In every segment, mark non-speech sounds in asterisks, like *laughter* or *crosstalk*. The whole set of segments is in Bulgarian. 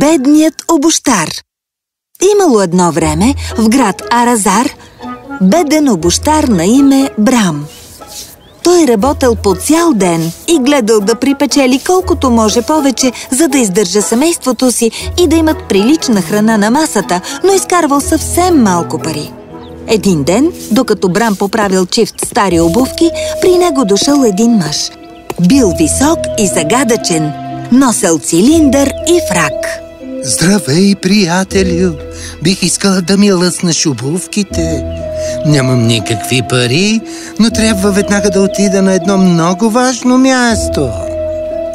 Бедният обощар Имало едно време в град Аразар беден обощар на име Брам. Той работел по цял ден и гледал да припечели колкото може повече, за да издържа семейството си и да имат прилична храна на масата, но изкарвал съвсем малко пари. Един ден, докато Брам поправил чифт стари обувки, при него дошъл един мъж. Бил висок и загадъчен, носел цилиндър и фрак. Здравей, приятелю! Бих искала да ми лъснеш обувките. Нямам никакви пари, но трябва веднага да отида на едно много важно място.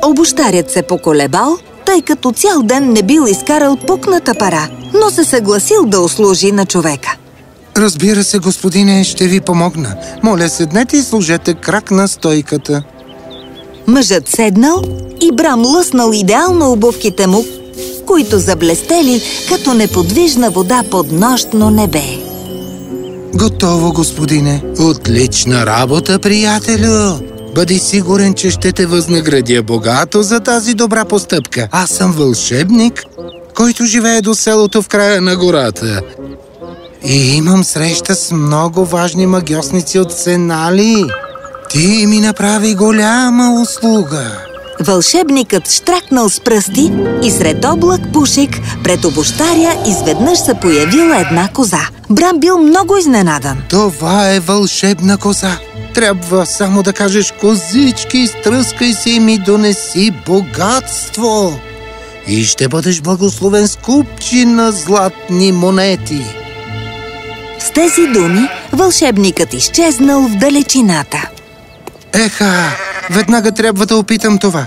Обощарят се поколебал, тъй като цял ден не бил изкарал пукната пара, но се съгласил да услужи на човека. Разбира се, господине, ще ви помогна. Моля, седнете и служете крак на стойката. Мъжът седнал и Брам лъснал идеално обувките му, които заблестели като неподвижна вода под нощно небе. Готово, господине. Отлична работа, приятелю. Бъди сигурен, че ще те възнаградя богато за тази добра постъпка. Аз съм вълшебник, който живее до селото в края на гората. И имам среща с много важни магиосници от Сенали. Ти ми направи голяма услуга. Вълшебникът штракнал с пръсти и сред облак пушек пред обощаря изведнъж се появила една коза. Брам бил много изненадан. Това е вълшебна коза. Трябва само да кажеш козички, стръскай се и ми донеси богатство. И ще бъдеш благословен с купчина златни монети. С тези думи вълшебникът изчезнал в далечината. Еха, веднага трябва да опитам това.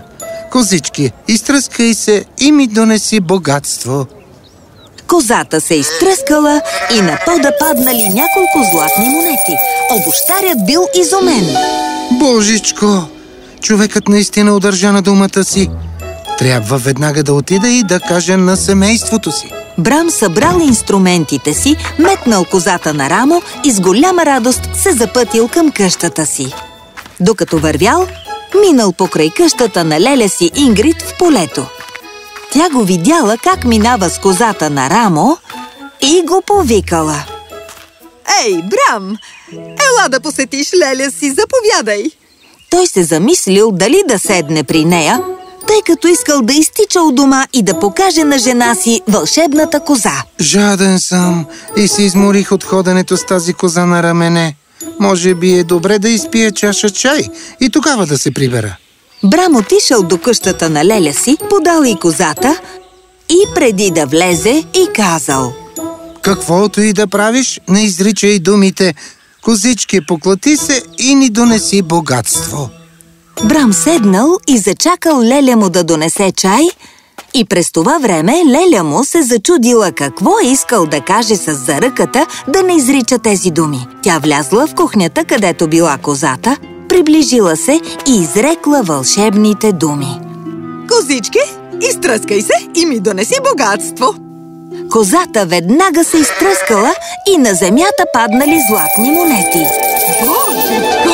Козички, изтръскай се и ми донеси богатство. Козата се изтръскала и на пода паднали няколко златни монети. Обощарят бил изумен. Божичко, човекът наистина удържа на думата си. Трябва веднага да отида и да кажа на семейството си. Брам събрал инструментите си, метнал козата на рамо и с голяма радост се запътил към къщата си. Докато вървял, минал покрай къщата на леля си Ингрид в полето. Тя го видяла как минава с козата на рамо и го повикала. Ей, Брам! Ела да посетиш леля си, заповядай! Той се замислил дали да седне при нея, тъй като искал да изтича от дома и да покаже на жена си вълшебната коза. Жаден съм и се изморих от ходенето с тази коза на рамене. Може би е добре да изпия чаша чай и тогава да се прибера. Брам отишъл до къщата на леля си, подал и козата и преди да влезе и казал Каквото и да правиш, не изричай думите Козички, поклати се и ни донеси богатство. Брам седнал и зачакал леля му да донесе чай и през това време леля му се зачудила какво е искал да каже с заръката да не изрича тези думи. Тя влязла в кухнята, където била козата, приближила се и изрекла вълшебните думи. Козички, изтръскай се и ми донеси богатство! Козата веднага се изтръскала и на земята паднали златни монети. Божечко!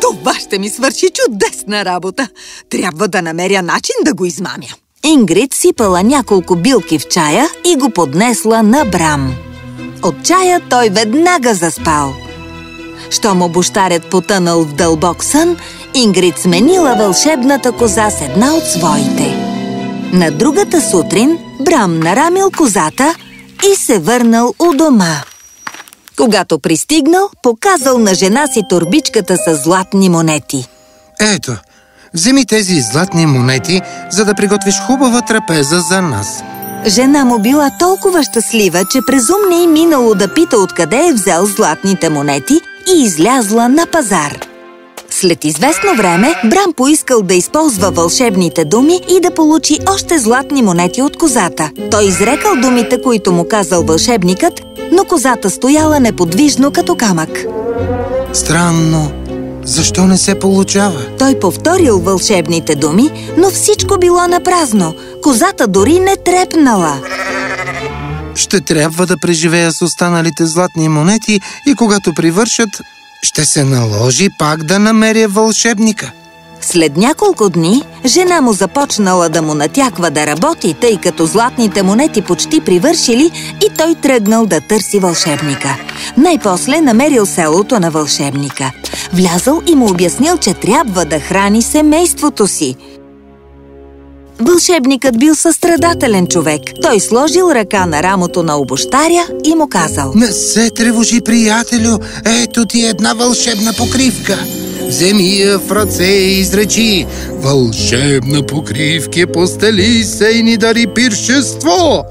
Това ще ми свърши чудесна работа! Трябва да намеря начин да го измамя. Ингрид сипала няколко билки в чая и го поднесла на Брам. От чая той веднага заспал. Щом обощарят потънал в дълбок сън, Ингрид сменила вълшебната коза с една от своите. На другата сутрин Брам нарамил козата и се върнал у дома. Когато пристигнал, показал на жена си турбичката с златни монети. Ето, вземи тези златни монети, за да приготвиш хубава трапеза за нас. Жена му била толкова щастлива, че през ум не е минало да пита откъде е взел златните монети и излязла на пазар. След известно време Брам поискал да използва вълшебните думи и да получи още златни монети от козата. Той изрекал думите, които му казал вълшебникът, но козата стояла неподвижно като камък. Странно. Защо не се получава? Той повторил вълшебните думи, но всичко било на празно. Козата дори не трепнала. Ще трябва да преживея с останалите златни монети и когато привършат, ще се наложи пак да намеря вълшебника. След няколко дни Жена му започнала да му натяква да работи, тъй като златните монети почти привършили и той тръгнал да търси вълшебника. Най-после намерил селото на вълшебника. Влязъл и му обяснил, че трябва да храни семейството си. Вълшебникът бил състрадателен човек. Той сложил ръка на рамото на обощаря и му казал Не се тревожи, приятелю, ето ти една вълшебна покривка. Вземи я в ръце и изречи Вълшебна покривке, постели се и ни дари пиршество.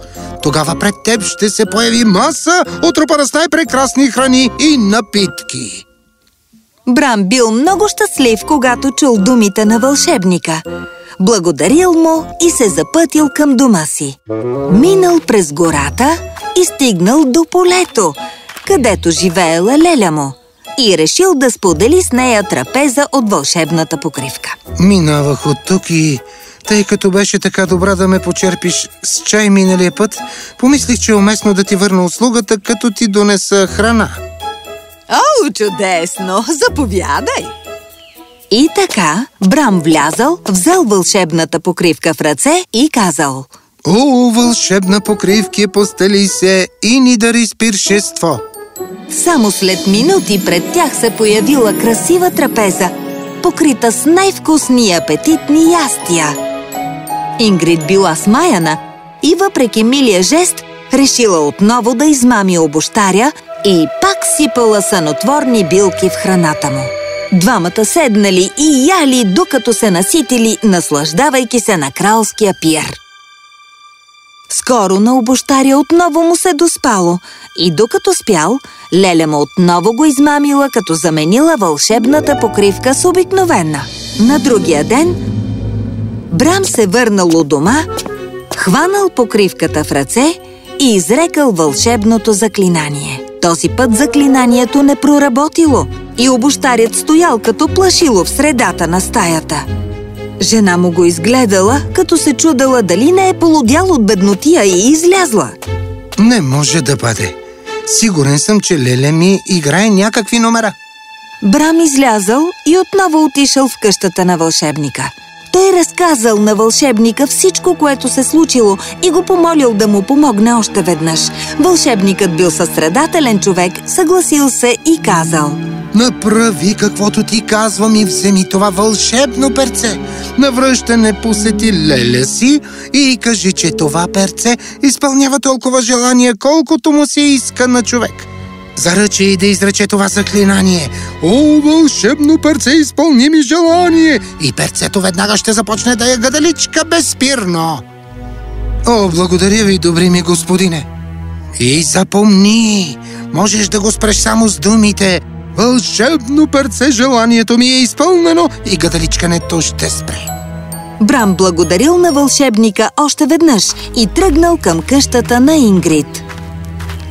Тогава пред теб ще се появи маса, отрупана с най-прекрасни храни и напитки. Брам бил много щастлив, когато чул думите на вълшебника. Благодарил му и се запътил към дома си. Минал през гората и стигнал до полето, където живеела леля му и решил да сподели с нея трапеза от вълшебната покривка. Минавах от тук и, тъй като беше така добра да ме почерпиш с чай миналия път, помислих, че е уместно да ти върна услугата, като ти донеса храна. О, чудесно! Заповядай! И така, Брам влязал, взел вълшебната покривка в ръце и казал О, вълшебна покривки, постели се и ни дари с пиршество. Само след минути пред тях се появила красива трапеза, покрита с най-вкусни и апетитни ястия. Ингрид била смаяна и въпреки милия жест, решила отново да измами обощаря и пак сипала санотворни билки в храната му. Двамата седнали и яли, докато се наситили, наслаждавайки се на кралския пиер. Скоро на обощаря отново му се доспало и докато спял, Леля му отново го измамила, като заменила вълшебната покривка с обикновена. На другия ден Брам се върнал у дома, хванал покривката в ръце и изрекал вълшебното заклинание. Този път заклинанието не проработило и обощарят стоял като плашило в средата на стаята. Жена му го изгледала, като се чудала дали не е полудял от беднотия и излязла. Не може да бъде. Сигурен съм, че Леле ми играе някакви номера. Брам излязъл и отново отишъл в къщата на вълшебника. Той разказал на вълшебника всичко, което се случило и го помолил да му помогне още веднъж. Вълшебникът бил състрадателен човек, съгласил се и казал Направи каквото ти казвам и вземи това вълшебно перце. Навръщане посети леля си и кажи, че това перце изпълнява толкова желания, колкото му се иска на човек. Заръчи и да изрече това заклинание. О, вълшебно перце, изпълни ми желание! И перцето веднага ще започне да я гадаличка безспирно. О, благодаря ви, добри ми господине! И запомни, можеш да го спреш само с думите Вълшебно перце, желанието ми е изпълнено и гадаличкането ще спре. Брам благодарил на вълшебника още веднъж и тръгнал към къщата на Ингрид.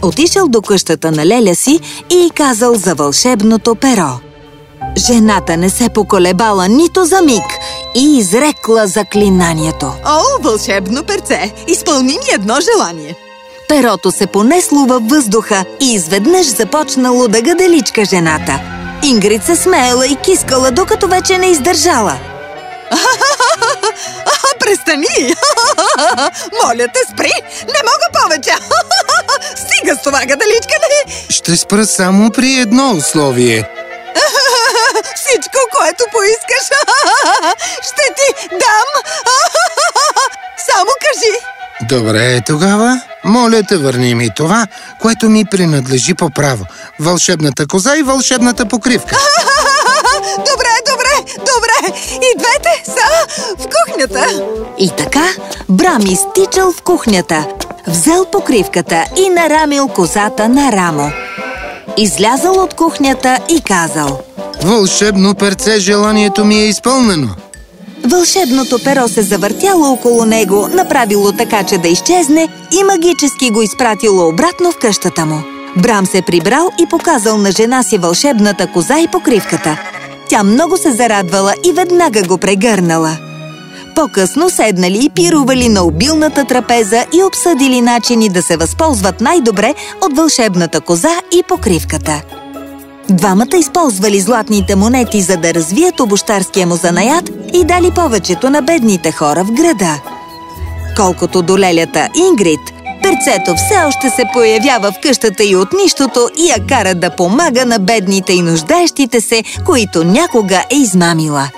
Отишъл до къщата на леля си и казал за вълшебното перо. Жената не се поколебала нито за миг и изрекла заклинанието. О, вълшебно перце! Изпълни ми едно желание! Перото се понесло във въздуха и изведнъж започнало да гаделичка жената. Ингрид се смеяла и кискала, докато вече не издържала. *laughs* Престани! *laughs* Моля те, спри! Не мога повече! *laughs* Стига с това гадаличкане! Ще спра само при едно условие. *laughs* Всичко, което поискаш, *laughs* ще ти дам! *laughs* Само кажи! Добре, тогава, моля те, върни ми това, което ми принадлежи по право. Вълшебната коза и вълшебната покривка. Добре, добре, добре! И двете са в кухнята! И така Брам изтичал в кухнята, взел покривката и нарамил козата на рамо. Излязал от кухнята и казал Вълшебно перце, желанието ми е изпълнено. Вълшебното перо се завъртяло около него, направило така, че да изчезне и магически го изпратило обратно в къщата му. Брам се прибрал и показал на жена си вълшебната коза и покривката. Тя много се зарадвала и веднага го прегърнала. По-късно седнали и пирували на обилната трапеза и обсъдили начини да се възползват най-добре от вълшебната коза и покривката. Двамата използвали златните монети, за да развият обощарския му занаят и дали повечето на бедните хора в града. Колкото до лелята Ингрид, перцето все още се появява в къщата и от нищото и я кара да помага на бедните и нуждаещите се, които някога е измамила.